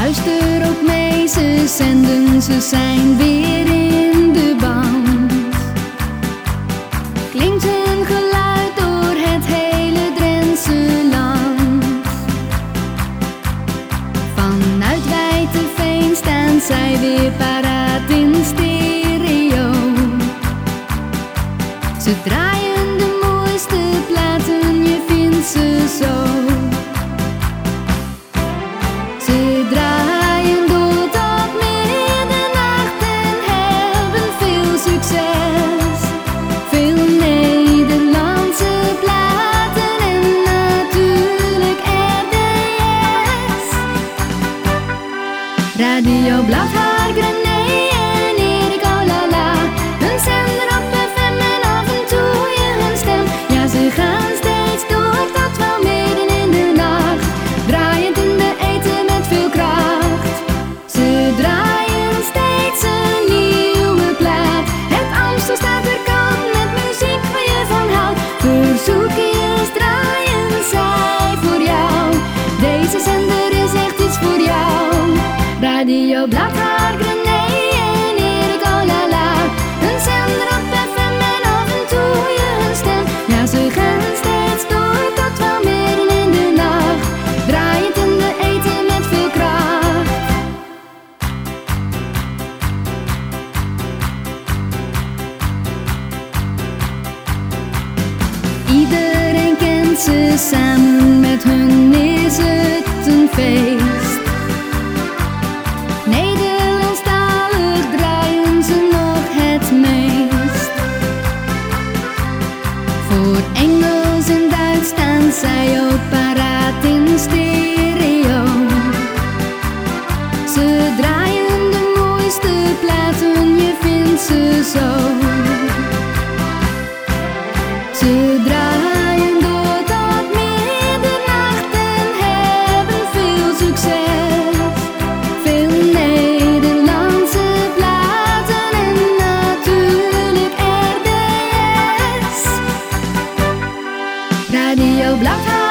Luister ook mee, ze zenden, ze zijn weer in de band. Klinkt hun geluid door het hele Drentse land. Vanuit Wijteveen staan zij weer paraat in stereo. Ze draaien Radio Blauwhaar, Grené en Erik Olala. Hun zender op FM en af en toe je hun stem. Ja, ze gaan steeds door tot wel midden in de nacht. Draaiend in de eten met veel kracht. Ze draaien steeds een nieuwe plaat. Het Amstel staat er kant met muziek waar je van houdt. Verzoekjes Radio Blauwhaar, Grené en Erik Olala. Een zender op FM en af en toe je stem. Ja, ze gaan steeds door tot wel midden in de nacht. Draaiend in de eten met veel kracht. Iedereen kent ze samen met hun is het Radio Blauwthaar.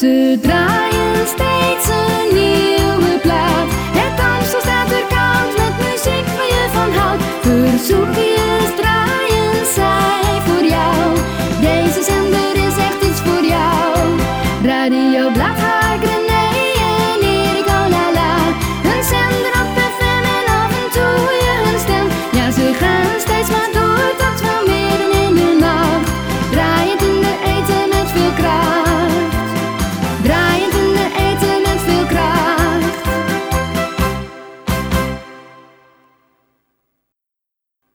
时代。